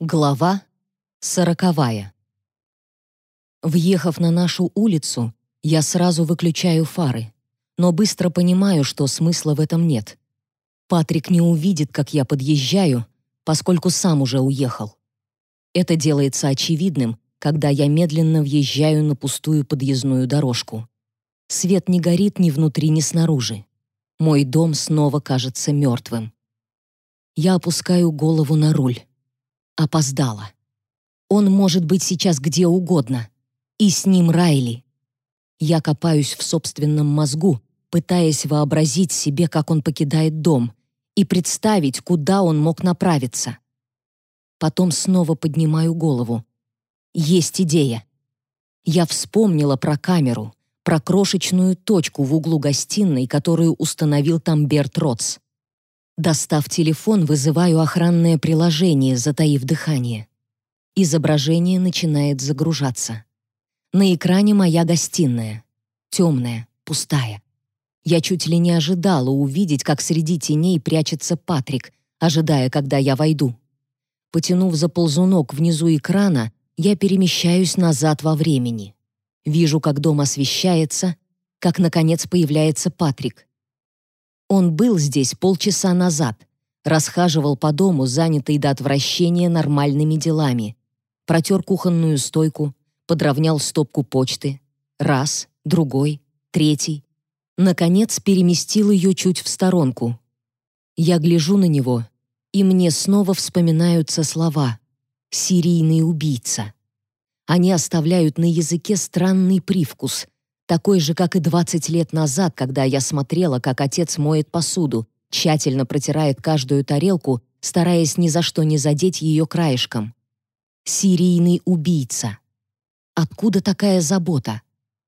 Глава сороковая. Въехав на нашу улицу, я сразу выключаю фары, но быстро понимаю, что смысла в этом нет. Патрик не увидит, как я подъезжаю, поскольку сам уже уехал. Это делается очевидным, когда я медленно въезжаю на пустую подъездную дорожку. Свет не горит ни внутри, ни снаружи. Мой дом снова кажется мертвым. Я опускаю голову на руль опоздала. Он может быть сейчас где угодно. И с ним Райли. Я копаюсь в собственном мозгу, пытаясь вообразить себе, как он покидает дом, и представить, куда он мог направиться. Потом снова поднимаю голову. Есть идея. Я вспомнила про камеру, про крошечную точку в углу гостиной, которую установил там Берт Ротс. Достав телефон, вызываю охранное приложение, затаив дыхание. Изображение начинает загружаться. На экране моя гостиная. Темная, пустая. Я чуть ли не ожидала увидеть, как среди теней прячется Патрик, ожидая, когда я войду. Потянув за ползунок внизу экрана, я перемещаюсь назад во времени. Вижу, как дом освещается, как, наконец, появляется Патрик. Он был здесь полчаса назад, расхаживал по дому, занятый до отвращения нормальными делами. Протер кухонную стойку, подровнял стопку почты. Раз, другой, третий. Наконец переместил ее чуть в сторонку. Я гляжу на него, и мне снова вспоминаются слова «серийный убийца». Они оставляют на языке странный привкус — такой же, как и 20 лет назад, когда я смотрела, как отец моет посуду, тщательно протирает каждую тарелку, стараясь ни за что не задеть ее краешком. Серийный убийца. Откуда такая забота?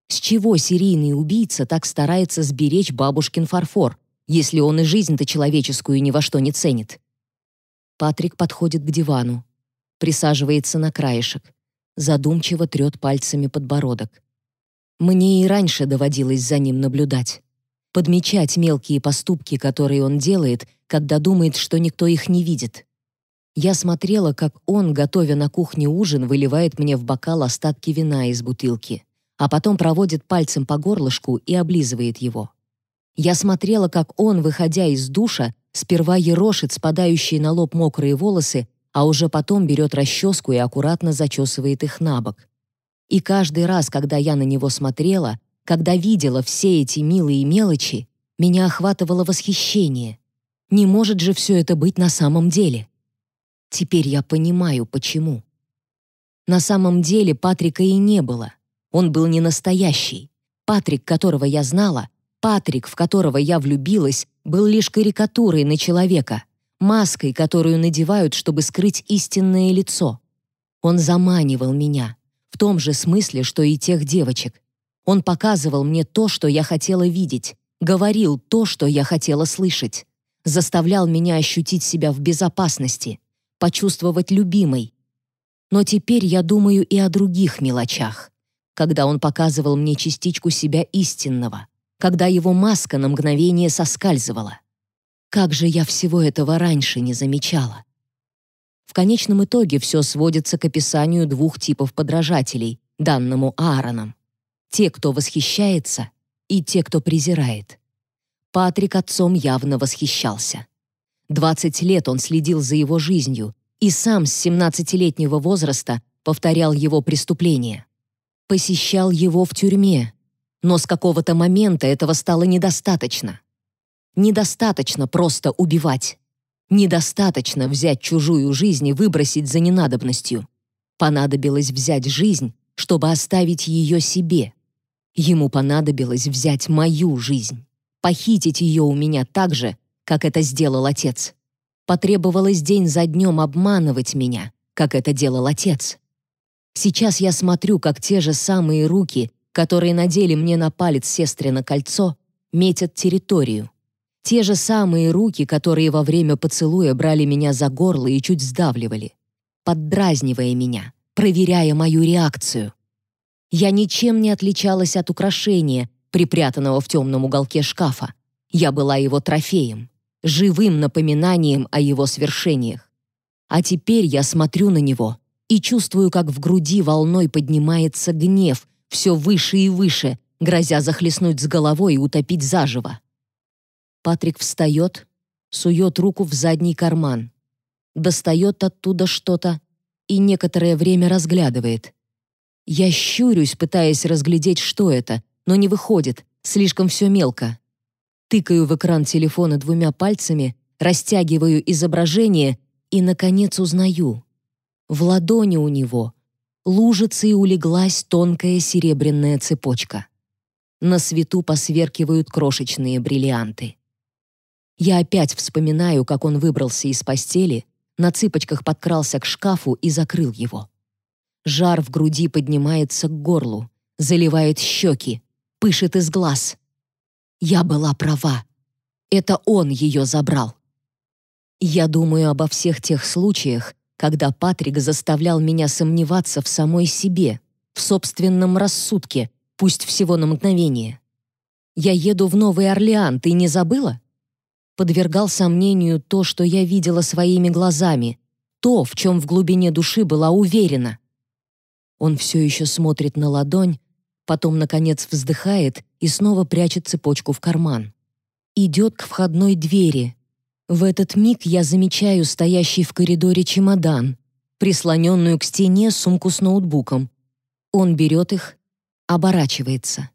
С чего серийный убийца так старается сберечь бабушкин фарфор, если он и жизнь-то человеческую ни во что не ценит? Патрик подходит к дивану, присаживается на краешек, задумчиво трет пальцами подбородок. Мне и раньше доводилось за ним наблюдать. Подмечать мелкие поступки, которые он делает, когда думает, что никто их не видит. Я смотрела, как он, готовя на кухне ужин, выливает мне в бокал остатки вина из бутылки, а потом проводит пальцем по горлышку и облизывает его. Я смотрела, как он, выходя из душа, сперва ерошит спадающие на лоб мокрые волосы, а уже потом берет расческу и аккуратно зачесывает их на бок. И каждый раз, когда я на него смотрела, когда видела все эти милые мелочи, меня охватывало восхищение. Не может же все это быть на самом деле. Теперь я понимаю, почему. На самом деле Патрика и не было. Он был не настоящий. Патрик, которого я знала, Патрик, в которого я влюбилась, был лишь карикатурой на человека, маской, которую надевают, чтобы скрыть истинное лицо. Он заманивал меня, в том же смысле, что и тех девочек. Он показывал мне то, что я хотела видеть, говорил то, что я хотела слышать, заставлял меня ощутить себя в безопасности, почувствовать любимой. Но теперь я думаю и о других мелочах, когда он показывал мне частичку себя истинного, когда его маска на мгновение соскальзывала. Как же я всего этого раньше не замечала? В конечном итоге все сводится к описанию двух типов подражателей, данному Аароном. Те, кто восхищается, и те, кто презирает. Патрик отцом явно восхищался. 20 лет он следил за его жизнью и сам с 17-летнего возраста повторял его преступления. Посещал его в тюрьме, но с какого-то момента этого стало недостаточно. Недостаточно просто убивать. Недостаточно взять чужую жизнь и выбросить за ненадобностью. Понадобилось взять жизнь, чтобы оставить ее себе. Ему понадобилось взять мою жизнь, похитить ее у меня так же, как это сделал отец. Потребовалось день за днем обманывать меня, как это делал отец. Сейчас я смотрю, как те же самые руки, которые надели мне на палец сестрина кольцо, метят территорию. Те же самые руки, которые во время поцелуя брали меня за горло и чуть сдавливали, поддразнивая меня, проверяя мою реакцию. Я ничем не отличалась от украшения, припрятанного в темном уголке шкафа. Я была его трофеем, живым напоминанием о его свершениях. А теперь я смотрю на него и чувствую, как в груди волной поднимается гнев, все выше и выше, грозя захлестнуть с головой и утопить заживо. Патрик встает, сует руку в задний карман, достает оттуда что-то и некоторое время разглядывает. Я щурюсь, пытаясь разглядеть, что это, но не выходит, слишком все мелко. Тыкаю в экран телефона двумя пальцами, растягиваю изображение и, наконец, узнаю. В ладони у него лужицей улеглась тонкая серебряная цепочка. На свету посверкивают крошечные бриллианты. Я опять вспоминаю, как он выбрался из постели, на цыпочках подкрался к шкафу и закрыл его. Жар в груди поднимается к горлу, заливает щеки, пышет из глаз. Я была права. Это он ее забрал. Я думаю обо всех тех случаях, когда Патрик заставлял меня сомневаться в самой себе, в собственном рассудке, пусть всего на мгновение. Я еду в Новый Орлеан, ты не забыла? Подвергал сомнению то, что я видела своими глазами, то, в чем в глубине души была уверена. Он все еще смотрит на ладонь, потом, наконец, вздыхает и снова прячет цепочку в карман. Идет к входной двери. В этот миг я замечаю стоящий в коридоре чемодан, прислоненную к стене сумку с ноутбуком. Он берет их, оборачивается,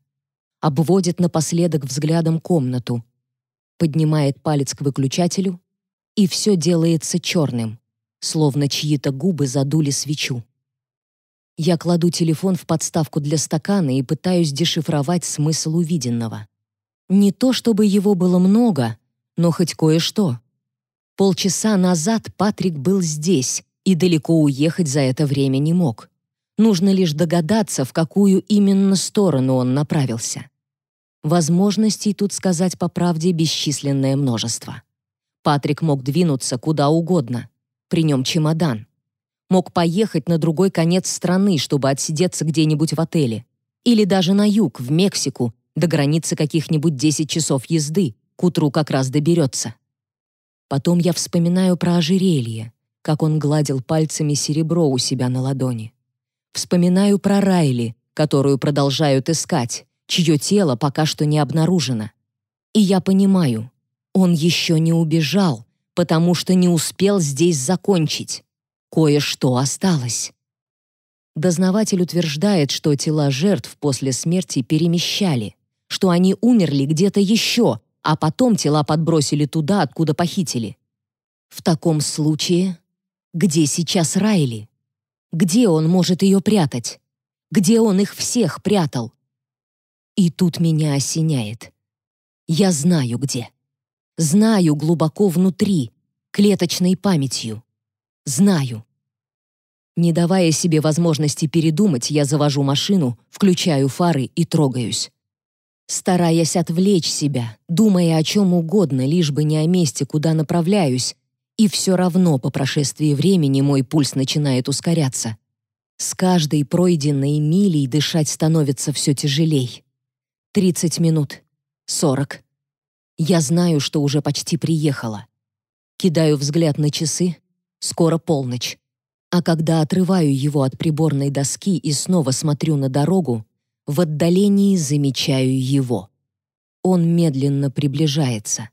обводит напоследок взглядом комнату, поднимает палец к выключателю, и все делается черным, словно чьи-то губы задули свечу. Я кладу телефон в подставку для стакана и пытаюсь дешифровать смысл увиденного. Не то чтобы его было много, но хоть кое-что. Полчаса назад Патрик был здесь и далеко уехать за это время не мог. Нужно лишь догадаться, в какую именно сторону он направился. Возможностей тут сказать по правде бесчисленное множество. Патрик мог двинуться куда угодно. При нем чемодан. Мог поехать на другой конец страны, чтобы отсидеться где-нибудь в отеле. Или даже на юг, в Мексику, до границы каких-нибудь 10 часов езды, к утру как раз доберется. Потом я вспоминаю про ожерелье, как он гладил пальцами серебро у себя на ладони. Вспоминаю про Райли, которую продолжают искать, чье тело пока что не обнаружено. И я понимаю, он еще не убежал, потому что не успел здесь закончить. Кое-что осталось. Дознаватель утверждает, что тела жертв после смерти перемещали, что они умерли где-то еще, а потом тела подбросили туда, откуда похитили. В таком случае, где сейчас Райли? Где он может ее прятать? Где он их всех прятал? И тут меня осеняет. Я знаю где. Знаю глубоко внутри, клеточной памятью. Знаю. Не давая себе возможности передумать, я завожу машину, включаю фары и трогаюсь. Стараясь отвлечь себя, думая о чем угодно, лишь бы не о месте, куда направляюсь, и все равно по прошествии времени мой пульс начинает ускоряться. С каждой пройденной милей дышать становится все тяжелей. Тридцать минут. Сорок. Я знаю, что уже почти приехала. Кидаю взгляд на часы. Скоро полночь. А когда отрываю его от приборной доски и снова смотрю на дорогу, в отдалении замечаю его. Он медленно приближается.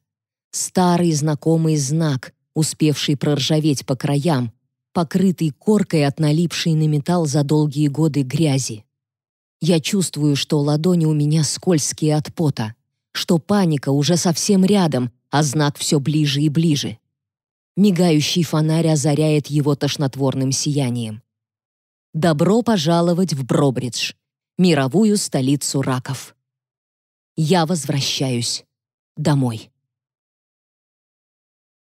Старый знакомый знак, успевший проржаветь по краям, покрытый коркой от налипшей на металл за долгие годы грязи. Я чувствую, что ладони у меня скользкие от пота, что паника уже совсем рядом, а знак все ближе и ближе. Мигающий фонарь озаряет его тошнотворным сиянием. Добро пожаловать в Бробридж, мировую столицу раков. Я возвращаюсь домой.